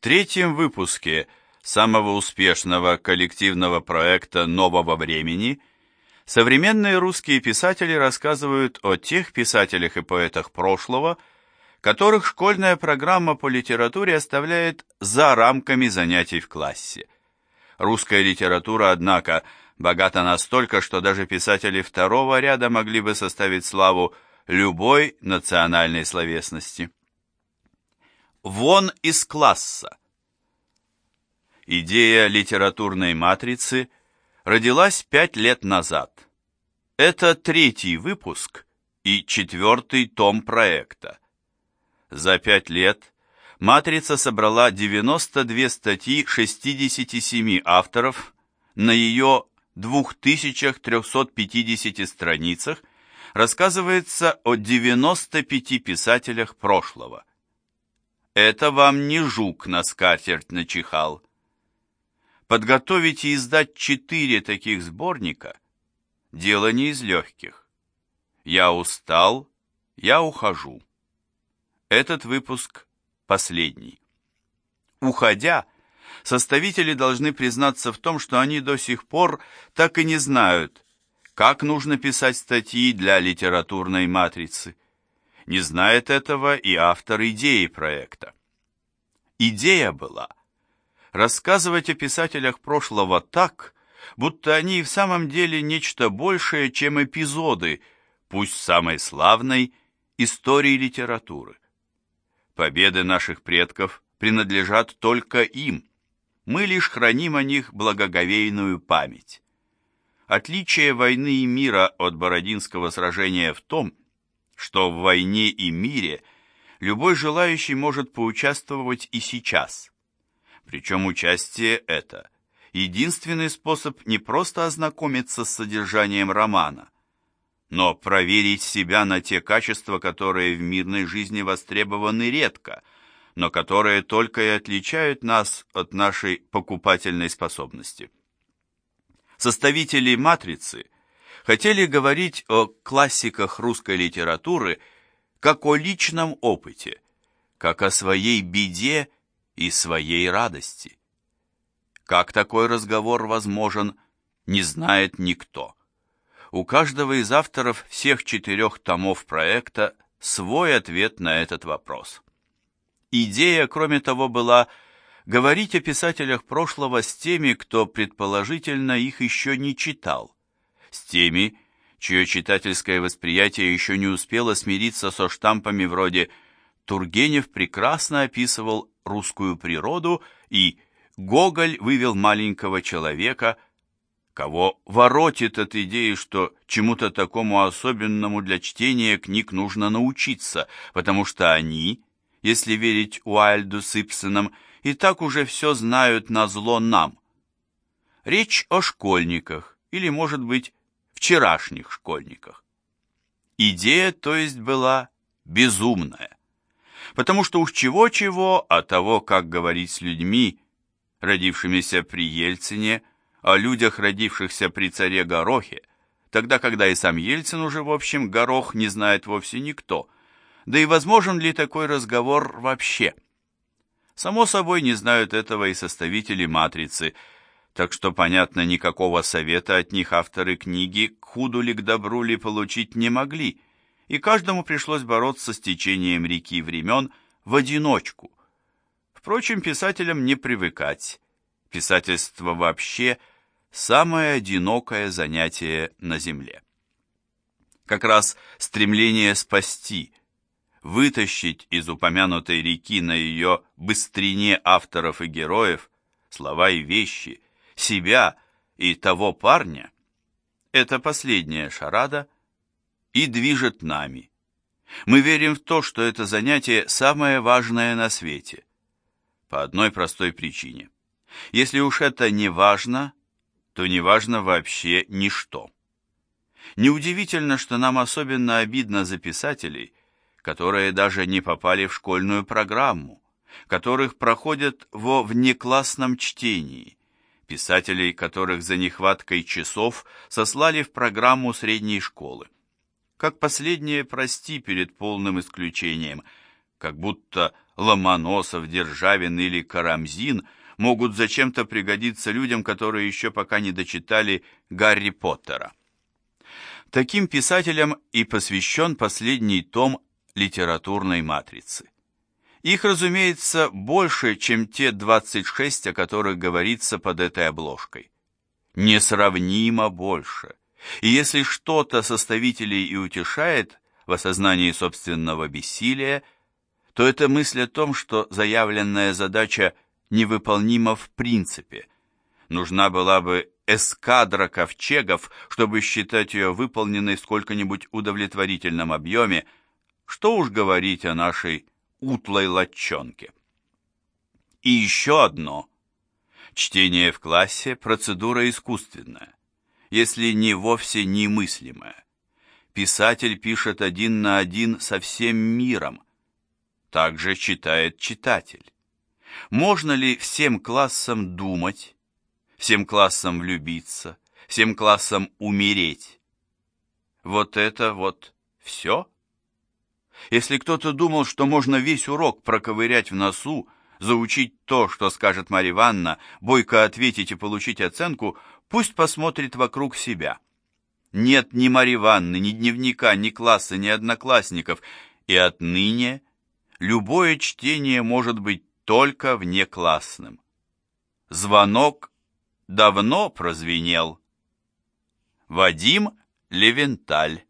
третьем выпуске самого успешного коллективного проекта «Нового времени» современные русские писатели рассказывают о тех писателях и поэтах прошлого, которых школьная программа по литературе оставляет за рамками занятий в классе. Русская литература, однако, богата настолько, что даже писатели второго ряда могли бы составить славу любой национальной словесности. Вон из класса. Идея литературной матрицы родилась пять лет назад. Это третий выпуск и четвертый том проекта. За пять лет «Матрица» собрала 92 статьи 67 авторов на ее 2350 страницах рассказывается о 95 писателях прошлого. Это вам не жук на скатерть начихал. Подготовить и издать четыре таких сборника – дело не из легких. Я устал, я ухожу. Этот выпуск последний. Уходя, составители должны признаться в том, что они до сих пор так и не знают, как нужно писать статьи для литературной матрицы. Не знает этого и автор идеи проекта. Идея была рассказывать о писателях прошлого так, будто они в самом деле нечто большее, чем эпизоды, пусть самой славной, истории литературы. Победы наших предков принадлежат только им. Мы лишь храним о них благоговейную память. Отличие войны и мира от Бородинского сражения в том, что в войне и мире любой желающий может поучаствовать и сейчас. Причем участие это – единственный способ не просто ознакомиться с содержанием романа – но проверить себя на те качества, которые в мирной жизни востребованы редко, но которые только и отличают нас от нашей покупательной способности. Составители «Матрицы» хотели говорить о классиках русской литературы как о личном опыте, как о своей беде и своей радости. Как такой разговор возможен, не знает никто у каждого из авторов всех четырех томов проекта свой ответ на этот вопрос. Идея, кроме того, была говорить о писателях прошлого с теми, кто, предположительно, их еще не читал, с теми, чье читательское восприятие еще не успело смириться со штампами вроде «Тургенев прекрасно описывал русскую природу» и «Гоголь вывел маленького человека», Кого воротит от идеи, что чему-то такому особенному для чтения книг нужно научиться, потому что они, если верить Уайльду с Ипсоном, и так уже все знают на зло нам. Речь о школьниках, или, может быть, вчерашних школьниках. Идея, то есть, была безумная. Потому что уж чего-чего, а того, как говорить с людьми, родившимися при Ельцине, о людях, родившихся при царе Горохе, тогда, когда и сам Ельцин уже, в общем, Горох не знает вовсе никто. Да и возможен ли такой разговор вообще? Само собой, не знают этого и составители «Матрицы», так что, понятно, никакого совета от них авторы книги к худу ли к добру ли получить не могли, и каждому пришлось бороться с течением реки времен в одиночку. Впрочем, писателям не привыкать. Писательство вообще самое одинокое занятие на земле. Как раз стремление спасти, вытащить из упомянутой реки на ее быстрине авторов и героев слова и вещи, себя и того парня, это последняя шарада и движет нами. Мы верим в то, что это занятие самое важное на свете. По одной простой причине. Если уж это не важно, то не важно вообще ничто. Неудивительно, что нам особенно обидно за писателей, которые даже не попали в школьную программу, которых проходят во внеклассном чтении, писателей, которых за нехваткой часов сослали в программу средней школы. Как последнее прости перед полным исключением, как будто Ломоносов, Державин или Карамзин могут зачем-то пригодиться людям, которые еще пока не дочитали Гарри Поттера. Таким писателям и посвящен последний том литературной матрицы. Их, разумеется, больше, чем те 26, о которых говорится под этой обложкой. Несравнимо больше. И если что-то составителей и утешает в осознании собственного бессилия, то это мысль о том, что заявленная задача невыполнима в принципе. Нужна была бы эскадра ковчегов, чтобы считать ее выполненной в сколько-нибудь удовлетворительном объеме, что уж говорить о нашей утлой латчонке. И еще одно. Чтение в классе – процедура искусственная, если не вовсе немыслимая. Писатель пишет один на один со всем миром. Также читает читатель. Можно ли всем классам думать, всем классам влюбиться, всем классам умереть? Вот это вот все? Если кто-то думал, что можно весь урок проковырять в носу, заучить то, что скажет Марья Ивановна, бойко ответить и получить оценку, пусть посмотрит вокруг себя. Нет ни Марьи Ивановны, ни дневника, ни класса, ни одноклассников, и отныне любое чтение может быть только внеклассным. Звонок давно прозвенел. Вадим Левенталь